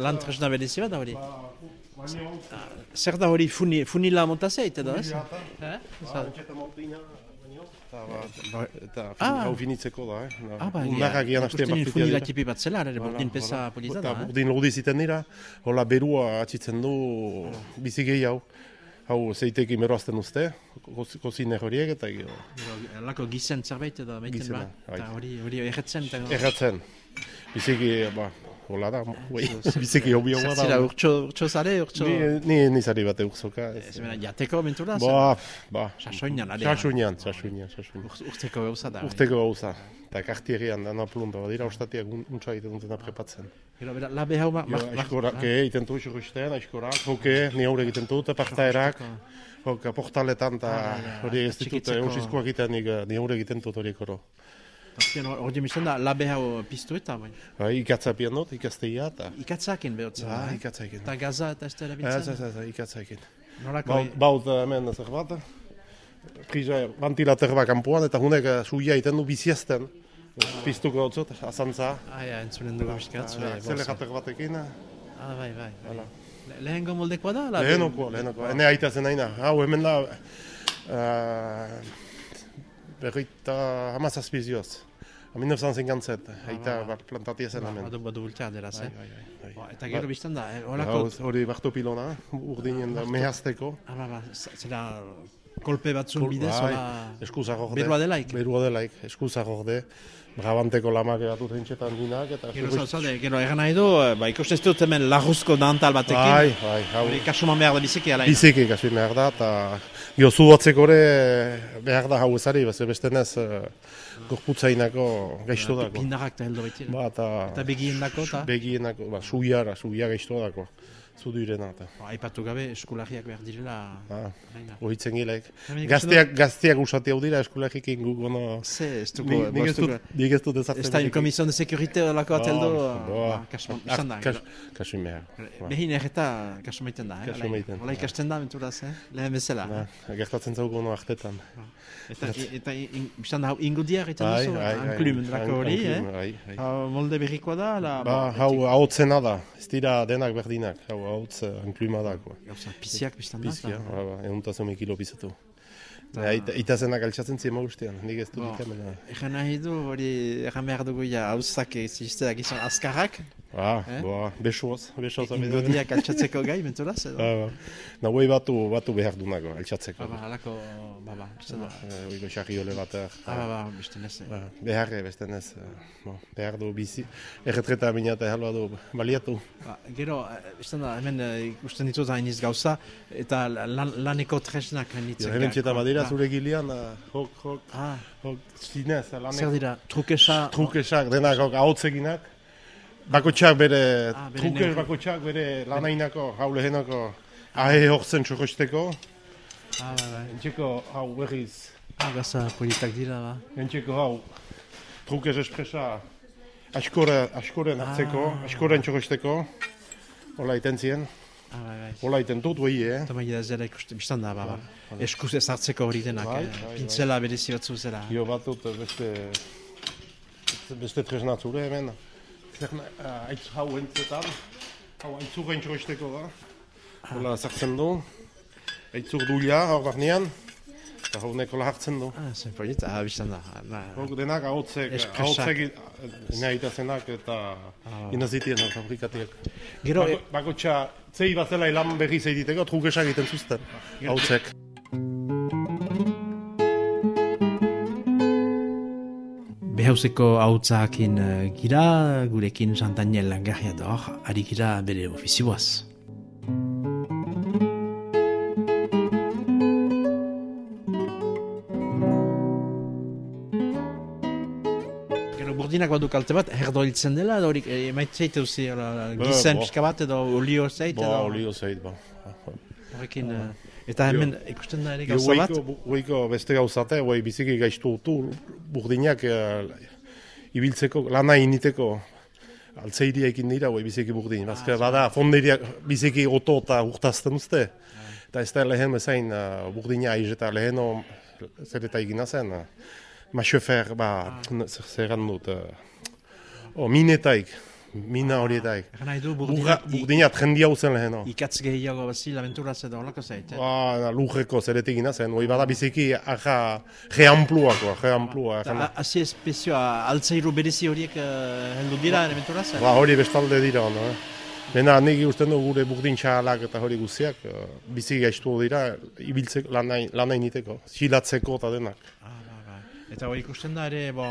lan tresna bedezi bat da hori. Zer da hori funila montazea, eta da, ez? Funila, eta ba, fin, Ah. hau finitzeko da, eh? Ah, ba, Undarrak ian hastean partitia funila dira. tipi bat zela, ere, burdin pesa voilà. polita Eta da, eh? burdin lodi ziten dira, hola berua atxitzen du bizi gehi hau. Hau zeiteki meroazten uste, koz- koziner horiek eta gero, Lako gizen zerbait edo Gizena, ba, bai. eta hori hori erretzen, eta erratzen. Biziki, ba, hola da, bai, biziki hobi hau da. Zera, urtso, urtso zare, urtso... Ni, ni nizari bat eukzoka. Ez bera, jateko mentura, Ba, ba. Sasoinan, ale. Sasoinan, sasoinan, sasoinan. Ur- Urteko gauza da. Urteko gauza. Eta kartierian dana plumba, badira ostatiak un- untsa egiten dutena prepatzen. Gero, bera, labe hau ma... Jo, aizkorak egiten du xurrusten, aizkorak, hoke, ni haure egiten dut, partaerak, hoka, portaletan, eta Ah, hori ez ditut eusizkoak egiten, eh, ni haure egiten dut horiek oro. Hori mislen da, labe hau piztu eta, bai. Ba, ikatzapian dut, ikazteia, eta... Ikatzakin behotzen, Ah, eh? ikatzaikin. Eta gaza eta ez da Ez, erabiltzen. ez, ez, ikatzaikin. Nolako... Baut, baut eh, hemen zer bat, prisa ventilator bat kanpoan, eta hunek suia egiten du biziazten. Piztuko dutzut, azantza. Ah, ja, entzunen dugu biskat, zure. Azelerator batekin. Ah, bai, bai. bai. Le- Lehengo moldekoa da? labe- Lehenoko, lehenoko. Ene aita zen aina. Hau, hemen da... Uh, berroita hamazazpizioz. 1957, aita bat plantatia zen hemen. Badu, badu bultea deraz, eh? Bai, bai, bai. Ba, Eta gero biztan da, eh? Horako... Hori barto pilona, urdinen da, mehazteko. Ah, ba, ba, zera kolpe batzun bidez, hola... Eskuzak orde. Berua delaik? Berua delaik, eskuzak orde. Brabanteko lamak egatut hentxetan dinak, eta... Gero xurruz- zaude, gero egan nahi du, eh, ba, ikusten ez dut hemen laguzko dantal batekin. Bai, bai, hau... Hori kasuman behar da biziki ala. Biziki kasu behar da, eta gio zu batzeko ere behar da hau ezari, beste beste nez uh, gorputzainako gaizto dako. Pindarrak eta heldo baitira. Ba, eta Eta begien dako, eta begienako, ba, suiara, suia gaizto dako. Zudurena, eta. ba, aipatu gabe eskulagiak behar direla. Ah, ohitzen gilaik. Hemen ikusten Gazteak, gazteak usati hau dira eskolagikin guk ono... Ze, ez Nik ez dut, nik ez dut ezartzen. Ez da, komisión de securite olako ateldo, Ba, ba, kasu, izan da. Kas, kasu behar. Ba. Behin erreta kasu maiten da, eh? Kasu Hala- maiten, Hala ba. ikasten da, menturaz, eh? Lehen bezala. Ba, gertatzen zauko ono artetan. Eta, eta in- biztan da, hau ingudiak egiten Bai, duzu, bai, bai. anklumen drako hori, eh? Anklumen, Bai, bai. Hau molde berrikoa da, la... Ba, hau hautzena da, ez dira denak berdinak, hau hautz uh, ankluma dako. Gauza, piziak biztan da. Pizkia, eta- ba, ba, eguntazun kilo pizatu. Aita, itazenak altxatzen zima ustean, nik ez dut ikamena. Egan nahi du, hori, egan behar dugu ja, hauzak zizteak izan azkarrak, Ah, Eh? boa, besoaz, besoaz abedan. ingudiak altxatzeko gai, menturaz, edo? Ba, ba. Batu, batu behar dunako, altxatzeko. Ba, ba, halako, ba, ba, biztan da. Eh, Oiko xarriole batek. Ah, ba, ba, biztan ez. eh. Ba, beharre, beste nez, bo, behar du bizi, erretreta mina eta du, baliatu. Ba, gero, biztan da, hemen ikusten ditut hainiz gauza, eta lan, laneko tresnak hainitzen. Jo, hemen txeta badira, zure gilian, eh, hok, hok, Ah, hok, zinez, zer laneko, dira, trukesa... trukesak, denak, hok, ahotzeginak, bakotxak bere, Ah, bere neurri. bakotxak bere lanainako, hau lehenako, ahe hortzen txokosteko, Ah, bai, bai. entxeko, hau, berriz, Ah, gauza politak dira, ba. entxeko, hau, trukes espresa, askore, askoren hartzeko, askoren txokosteko, hola iten zien, Ah, bai, bai. hola iten dut, bai, eh? Eta magia zera ikusten, biztan da, ba, ba. Eskuz ez hartzeko hori denak, Bai, eh. bai, bai. Pintzela berezi batzu zera. Jo bat dut beste, beste tresna zure hemen. Zer na- eh, aitz hau entzetan, hau aitzur entxorosteko da. Hola sartzen du, aitzur dulia hau barnean, eta hau nekola hartzen du. Ah, zen polit, ah, biztan da. Ah, ba, Hok denak ahotzek, ahotzek nahi zenak eta inazitien fabrikatiek. Gero, Bako, bakotxa, zei bazela ilan berri zeititeko, trukesak egiten zuzten, ahotzek. Behauzeko hautzakin uh, gira, gurekin Jean Daniel Langarriador, ari gira bere ofizioaz. Burdinak badu kalte bat, herdo hiltzen dela, edo horik, eh, emaitzeit eusi, gizen bo. pixka bat, edo olio zeit, Bo, edo olio zeit, ba. horrekin, eh, eta hemen ikusten da ere Jo, gauza bat, Goiko, beste gauzate, guai biziki gaiztu du, burdinak eh, ibiltzeko, lana initeko, altzeiria ekin dira, guai biziki burdin. Bazka, bada, fonderiak biziki oto eta urtazten uste. Eta ez da lehen bezain uh, burdina aiz eta leheno zer eta egina zen. Uh, Maxofer, ba, zer- zer egan dut, uh, o, minetaik, mina horietaik. Egan nahi du, Urra, burdina, trendi hau zen lehen, no? ikatz gehiago bazil aventuraz edo horlako zait, eh? Ba, lujeko zeretik gina zen, hoi bada biziki aja geampluakoa, geamplua. Eta hazi espezioa, altzairu berezi horiek uh, heldu dira aventuraz? Ba, hori bestalde dira, no, eh? Bena, nik usten du gure burdin txalak eta hori guztiak, eh, bizi gaiztu dira, ibiltzeko, lanai, lanai niteko, xilatzeko eta denak. Ah. Eta hori ikusten da ere, bo,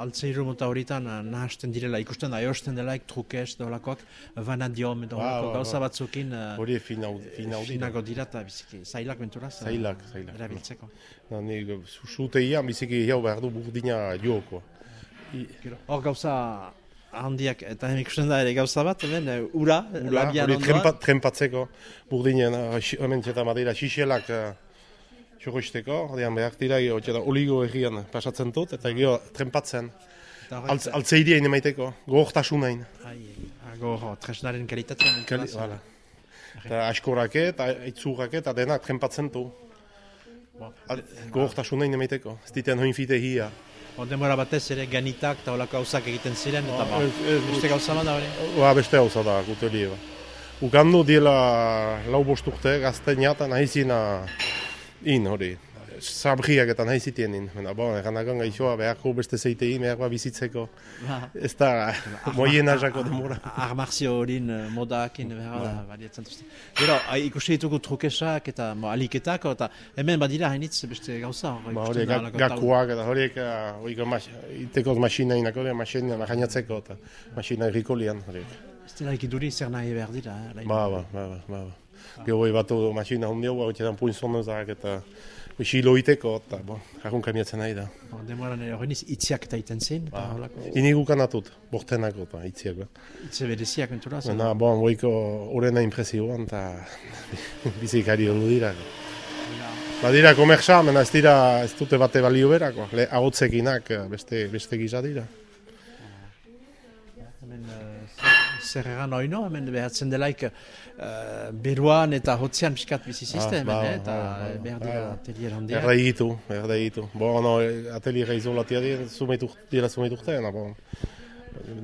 altzairu mota horietan eh, nahasten direla, ikusten da, erosten delaik trukez, dolakoak, vanadiom, edo Ba, horlako ba, ba. gauza batzukin, uh, Hori finau, finau dira. finago dira eta biziki, zailak menturaz. eh, Zailak, zailak. Erabiltzeko. Na, nik suteia biziki jau behar du burdina joko. Gero, Hor gauza handiak, eta hemen ikusten da ere gauza bat, hemen, eh, ura, Ula, labian hori ondoan. trempa, trempatzeko burdinen, hemen txeta madira, xixelak uh, xokoisteko, horian behar dira, oligo egian pasatzen dut, eta gero horrek- altz, altzeiria emaiteko, gogortasunain. Ho, tresnaren kalitatea. Kali, hala. Eta askorake, eta aitzurake, eta denak trempatzen du. Gogortasunain emaiteko, ez diten hoin fite hia. Demora batez ere ganitak eta holako gauzak egiten ziren, eta ba, ez- ez- beste gauza da hori. Oa beste hauza da, guteli eba. Ukandu diela lau bost urte, gazteina eta nahizina in hori. Sabriak eta nahizitien in. Baina, bon, eranakan gaixoa beharko beste zeitei, beharko bizitzeko. Ba, Ez da, <laughs> moiena jako demora. armarzio horin eh, modakin behar da, baliatzen duzte. Gero, ikusi ditugu trukesak eta mo, aliketak, eta hemen badira hainitz beste gauza. Ba, horiek gakuak eta horiek ah, horiek mas, iteko masina inako, horiek masina gainatzeko eta masina errikolian horiek. Ez dira ikiduri zer nahi behar dira. Eh. Ba, ba, ba, ba, ba. Ba. Gero hori batu masina hundi hau, hau txetan puinzonezak eta xilo iteko, eta jarrun kamiatzen nahi da. Hor demoran ere hori niz itziak eta iten zen, eta holako Inigu kanatut, bortenako eta itziak. Ba. itze bereziak menturaz. Baina, bon, goiko horrena impresioan, eta bizikari honu dira. Badira komersa, mena ez dira, ez dute bate balio berako. Eh, beste, beste gisa dira. Hemen, eh, zer- egan oino, hemen behatzen delaik eh, beruan eta hotzean piskat bizi zizte, Ah, hemen, ba, eh, eta eh, behar ba, dira atelier handiak. Erda egitu, erda egitu. Bo, no, ateliera izolatia dira, zumeitu, dira zumeitu urtean, bon.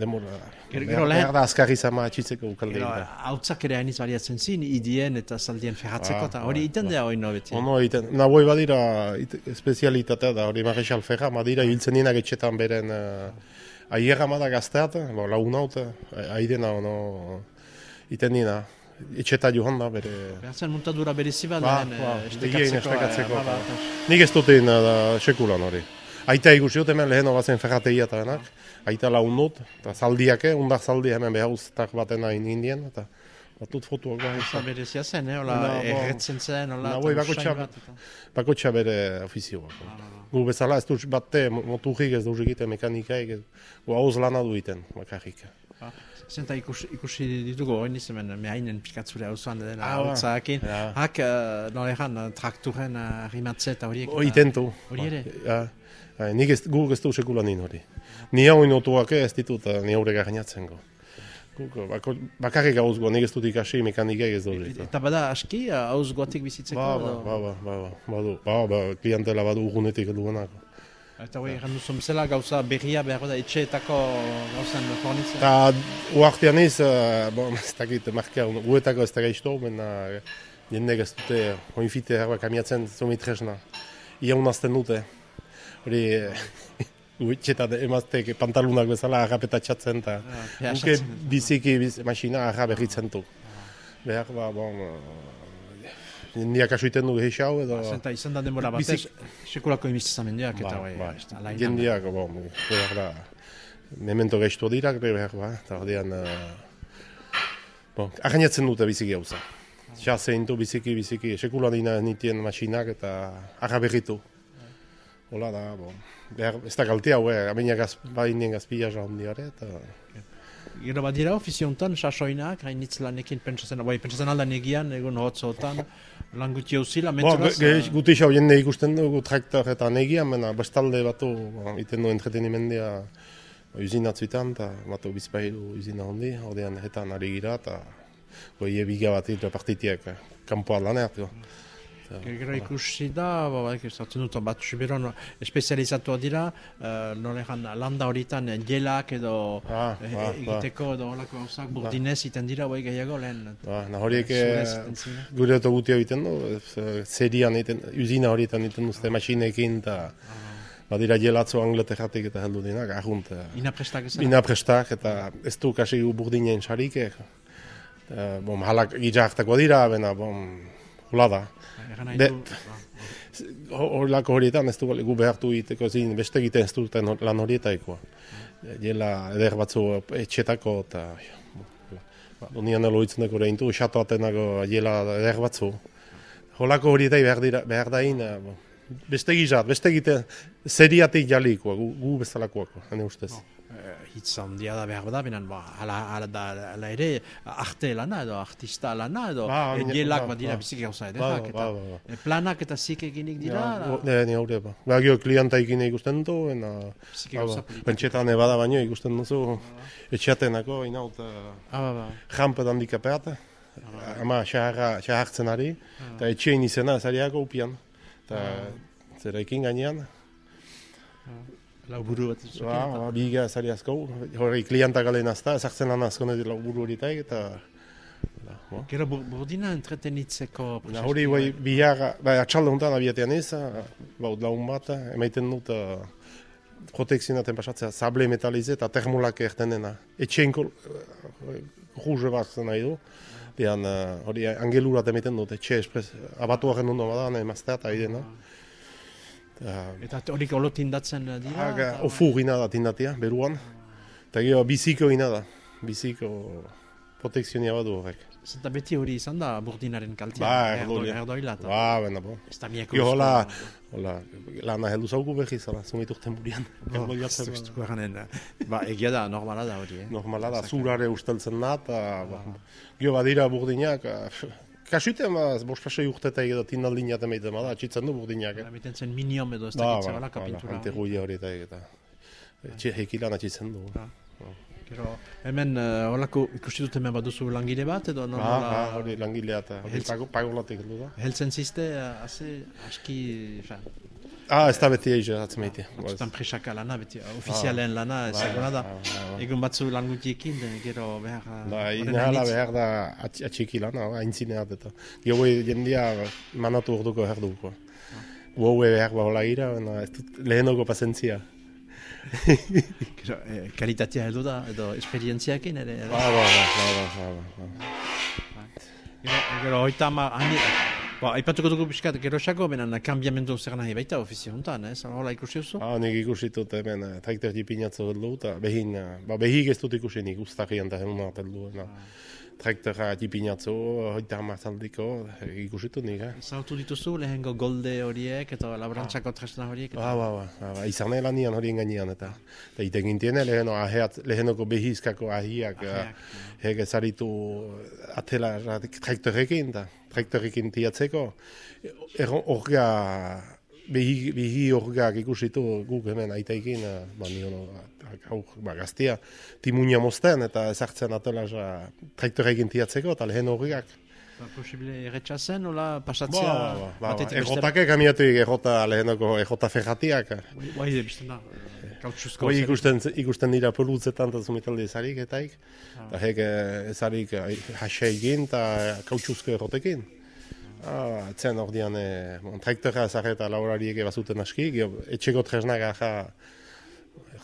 Demora, Gero- lehen- da azkarri zama atxitzeko ukalde. Gero, hautzak ere hainiz baliatzen zin, idien eta zaldien ferratzeko, Ah, eta hori ah, iten da hori no beti. Ono egiten, na boi badira it- espezialitatea da, hori marexal ferra, badira hiltzen dienak etxetan beren uh, aierra mada gazteat, bo, lagun haut, aidena ono, iten dina, etxeta johan da bere... Behatzen muntadura berezi bat, Ba, ba, eh, estekatzeko, estekatzeko, eh, ba, ba. ba, Nik ez dut egin da sekulan hori. Aita ikusi dut hemen lehen bazen ferrategia eta denak, aita lagun dut, eta zaldiake, undak zaldi hemen behauztak baten hain indien, eta batut fotuak ba, Gauza berezia zen, eh, hola, Na, bo- erretzen zen, eta boi, usain bakotxa- bat, eta- bakotxa bere ofizioak. Gu bezala ez duz batte, moturrik ez duz egiten mekanikaik, gu hauz lana du egiten, bakarrik. Zenta ikusi, ikusi ditugu hori nizemen mehainen pikatzure hau zuan den Ah, hautzakin. Ja. Hak, uh, nore jan, trakturen uh, eta horiek. O, eta- itentu. Hori ere? Ja. Ja, nik ez, guk ez du sekula nin hori. Ni hau inotuak ez ditut, eh, ni haure gainatzen go. Eh, bako, bakarrik gauz go, nik ez dut ikasi mekanikak ez dut. Eta bada aski, hauz bizitzeko. Ba, ba, edo- ba, ba, ba, ba, badu, ba, ba, klientela badu urgunetik duenako. Eta hori, egin duzu bezala gauza berria behar da etxeetako gauzan fornitzen. Eta uartean ez, uh, bon, <laughs> ez dakit, marka, guetako ez da gaizto, mena jendek ez dute, oinfite herba kamiatzen zomitresna. Ia unazten dute. Hori, <laughs> Uitxetan emaztek pantalunak bezala agapetatxatzen eta Ja, guke biziki biz, masina aga berritzen du. Behar, ba, bon, uh, jendia kasu iten du hexau edo... Zenta izan da denbora batez, Bizik- sekulako imistizamendiak eta Ba, hori. ba, ala inan. jendiak, bon, behar da, memento gehiago dira, gure behar ba, eta ordean, uh, bon, argainatzen dute biziki gauza. Ja, zein du biziki, biziki, sekulan dina nitien masinak eta arra berritu. Hola da, bon, behar, ez da galtea, hue, amina gaz, bainien gazpila ja hondiare, eta... Gero bat dira ofizio honetan, sasoinak, hainitz lanekin pentsatzen, bai, pentsatzen aldan egian, egun hotzotan, lan guti hauzila, Bo, menturaz. ge, ge, guti xau jende ikusten dugu traktor eta negia, mena bestalde batu, bo, iten du entretenimendia usinatzuetan, eta batu bizpailu usina hondi, ordean hetan ari gira, eta goi ebiga bat ito partitiak, kanpoan laneat, jo. Gero ikusi da, ba, ba, esaten dut, bat suberon espezializatua dira, uh, nolean landa horietan jelak edo Ah, eh, ba, ba. egiteko edo holako gauzak burdinez iten dira, bai gehiago lehen. Ba, na horiek eh, gure gutia egiten du, eh, zerian egiten, usina horietan egiten duzte masinekin, eta badira jelatzo angleterratik eta heldu dinak, ahunt. eh, Ina prestak ezan? Ina prestak eta ez du kasi burdinen sarik. Eh, Eh, bom, halak gitxartako dira, bena, bom, hola da. Egan nahi du, ba, Horlako horietan ez du gu behartu egiteko zin, beste egiten ez duten lan horietaikoa. Jela eder batzu etxetako eta ba, Donian eloitzen dako rehintu, xato atenako jela eder batzu. Holako horietai behar, dira, behar dain, bo, beste gizat, beste egiten seriatik jalikoa, gu, gu bezalakoako, hane ustez. eh, hitz handia da behar da, benen, ba, ala, ala, da, ala ere, arte lana edo artista lana edo, Ba, e, baina- jelak ba, ba, dira ba. biziki gauza Ba, ederrak, ba, eta ba, ba. e, planak eta zik eginik dira, Ja, ne, ne hori ba. Ba, gio klientaikin ikusten du, ena... Ba, ba. Pentsetan ebada baino ikusten duzu, etxeatenako, inaut, uh, Ah, ba, ba. jampet handikapeat, ama xaharra, xahartzen ari, eta etxein izena ezariako upian, eta zerekin gainean, Lau buru bat zukin, ba, ba, biga ezari asko, hori klientak galen azta, ezartzen lan asko nahi dira buru horitaik, eta... da, bo. Gero bur- burdina entretenitzeko Na hori bai bihar, bai atxalde honetan abiatean ez, bau laun bat, emaiten dut uh, protekzionaten pasatzea, sable metalize eta termolak erten dena. Etxein uh, ruge bat nahi du. Dian, uh, hori angelurat emaiten dut, etxe espres, abatuaren ondo badan, emaztea eta idena. Uh, Eta horik olo tindatzen eh, dira? Aga, eta- ofu gina da tindatia, beruan. Eta gero biziko gina da, biziko protekzionia badu horrek. Zenta beti hori izan da burdinaren kaltea. Ba, erdo- erdoila. erdoila. Ba, bena, bo. Ez da mieko Jo, hola, hola, lana heldu zaugu behiz, hola, zumit urten burian. Ba, ez dugu eranen, eh, Ba, egia da, normala da hori, eh? Normala da, zurare usteltzen da, eta, ba, gio badira burdinak, ah, kasuten, ba, bost pasei urteta edo tindaldinak emaiten bada, atxitzen du burdinak. Ba, Miten zen minion edo ez Ba, dakitza ba, balaka ba, pintura. anterruia hori eta eta. Etxe hekilan atxitzen du. Gero, hemen uh, holako ikusi dut hemen baduzu langile bat edo nola ba, hori langilea eta hori pagolatik heldu da. heltzen ziste, haze, aski, fa, Ah, ez da beti eixe atzen maite. batzutan presaka lana, beti, uh, ofizialen lana, ezaguna da. ba, ba, ba. Egun batzu lan gutiekin, gero behar... Da, horren inahala behar da atx- atxiki lan, hau, aintzineat eta. Gero jendia manatu orduko behar duko. Uaue behar ba hola gira, lehenoko pasentzia. <laughs> Gero, eh, kalitatea heldu da, edo esperientziakin ere. edo. Ba, ba, ba, ba, ba, ba, ba. Gero, gero hoita ama, hani, ba, aipatuko dugu piskat, gero xako, benen kambiamendu zer nahi baita ofizio hontan, eh? Zara hola ikusi duzu? Ah, nik ikusi dut hemen eh, traktor jipinatzo heldu, eta behin, eh, ba, behik ez dut ikusi nik ustakian eta hemen heldu. Na. Traktora jipinatzo, hoita hamazaldiko, eh, ikusi dut nik, eh. Zautu dituzu lehengo golde horiek eta labrantzako tresna horiek. Ba, ba, ba, ba, ba, izan nahi lanian horien gainean, eta, eta iten gintiene leheno aheat, lehenoko behizkako ahiak, Ahiak, hege zaritu atela ra- traktorekin, eta traktorekin tiatzeko, orga, behi, behi orgak ikusitu guk hemen aitaikin, eh, ba, nion, hau, ba, gaztia, timunia mozten, eta ezartzen atela ja, traktorekin tiatzeko, eta lehen orgak. Ba, posible erretxazen, hola Ba, pasatzea... ba, ba, ba, beste- errotake kamiatuik errota lehenoko errota ferratiak, Bai, bizten da, eh, kautxuzko... Ikusten, ikusten dira pelutzetan eta zumitalde ezarik etaik. Eta hek eh, ezarik hasa egin eta kautxuzko errotekin. Ah, etzen ordean, eh, bon, traktora ezarri eta laurariek bazuten aski, etxeko tresnak aja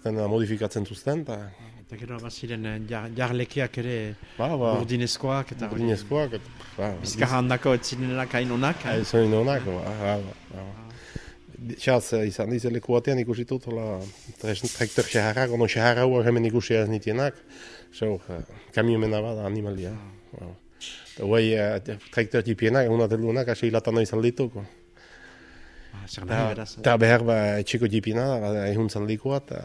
da modifikatzen zuzten, eta Eta gero baziren eh, jar, jarlekiak ere ba, ba, burdinezkoak eta burdinezkoak, eta, ba, Bizkarra handako ez zirenak hain onak. Ah, ez hori honak, ba, ba, ba, ba. Txaz, eh, izan dize leku batean ikusitut, hola, traktor xaharrak, ono xaharra hua hemen ikusi ez nitienak, so, uh, kamiomena bada animalia. Ba. Eta guai, uh, traktor jipienak, egun ateldunak, hasi hilatan noiz aldituko. Ah, Zer nahi beraz. Eta behar ba, etxeko jipiena, ba, ehun zaldikoa, eta...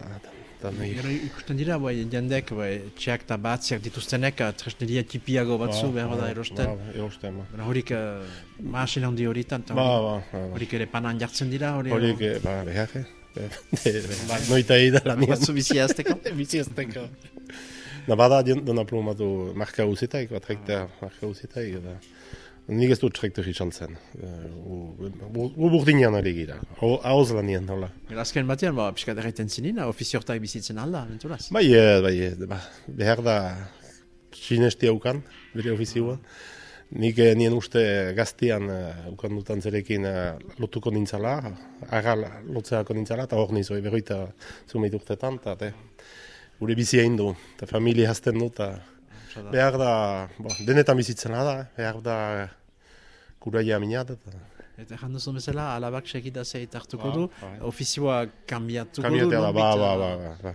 Gero ikusten dira, bai, jendek, bai, txeak eta batziak dituztenek, eh, tresneria tipiago batzu behar da erosten. Ba, erosten, ba. Baina horik, uh, maasin handi horietan, eta Ba, hori- ba, ba, ba. horik ere panan jartzen dira, hori... Horik, eh, ba, behar, eh? Ba, noita egin da lanian. Batzu bizia azteko. Bizi ezteko. <laughs> Na bada dona plumatu marka uzitaik, bat rekta marka uzitaik, eta Nik ez dut trektor izan zen. Gu burdinean ari gira, hauz lanien nola. Azken batean, ba, pixka derreiten zinin, ofiziortak bizitzen alda, menturaz. Bai, eh, bai, eh, ba, behar da sinesti haukan, bere ofizioa. Nik eh, nien uste gaztian uh, ukan dutan zerekin uh, lotuko nintzala, aga lotzeako nintzala, eta hor nizoi berroita zumeit urtetan, eta gure bizi egin du, eta familia hazten du, eta behar da, bo, denetan bizitzen da, behar da kuraia minat. Eta... Jan duzu bezala, alabak segita zeit hartuko du, ba, ofizioa kambiatuko du. Kambiatea da, ba, ba, ba, ba, ba.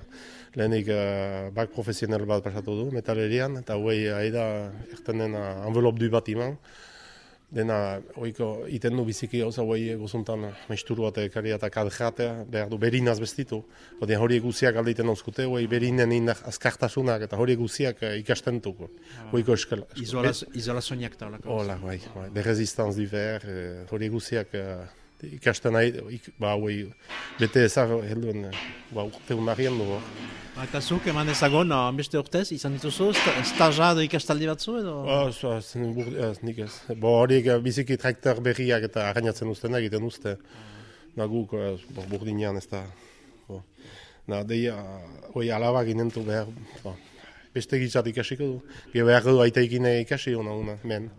Lehenik uh, bak profesional bat pasatu du, metalerian, eta huei haida erten dena envelop du bat iman dena oiko iten du biziki gauza hoi gozuntan mesturu bat ekari eta kadjatea, behar du berinaz bestitu. Odien hori guziak aldeiten onzkute, hori berinen indak azkartasunak eta hori guziak uh, ikasten duko. Hoiko eskala. Izolazioak da olako. Hola, bai, bai. De resistance du ver, eh, hori guziak ikasten nahi, ik, ba, hoi, bete ezar, helduen, ba, urte unarien dugu. Eta zuk eman ezagon, beste urtez, izan dituzu, stajado ikastaldi batzu edo? Oh, so, ez, nik ez. Bo horiek biziki traktor berriak eta arrainatzen usten egiten uste. Na guk, bo, burdinean ez da. Bo. Na, deia, hoi alaba ginentu behar, bo, beste gitzat ikasiko du. Ge behar du aita ikasi hona, hona, men.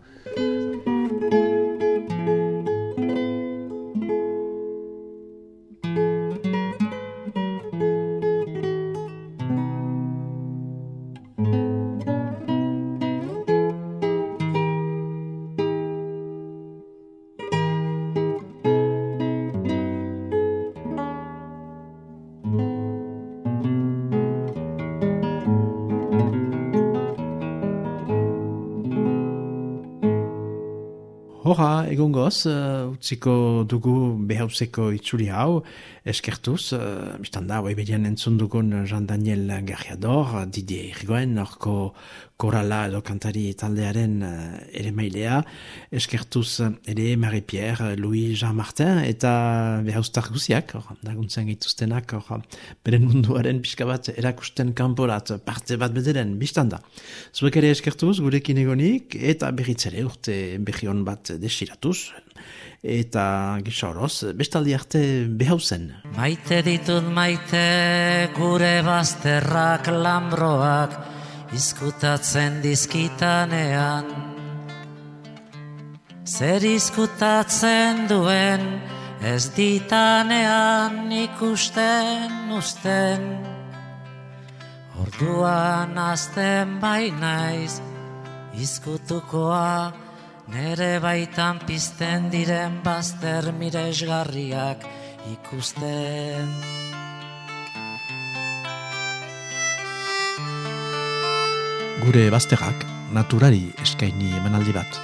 Hora, egon goz, uh, utziko dugu behauzeko itzuli hau, eskertuz, uh, biztan da, bedian entzun dugun Jean-Daniel Garriador, Didier Irgoen, orko korala edo kantari taldearen uh, ere mailea, eskertuz ere Marie-Pierre, Louis Jean-Martin, eta behauztar guziak, or, daguntzen gaituztenak, or, beren munduaren pixka bat erakusten kanporat, parte bat bederen, biztan da. Zuek ere eskertuz, gurekin egonik, eta berritzere urte berrion bat desiratuz, eta gisa horoz, bestaldi arte behauzen. Maite ditut maite gure bazterrak lambroak izkutatzen dizkitanean. Zer izkutatzen duen ez ditanean ikusten usten. Orduan azten bainaiz izkutukoa Nere baitan pizten diren bazter miresgarriak ikusten. Gure bazterrak naturari eskaini emanaldi bat.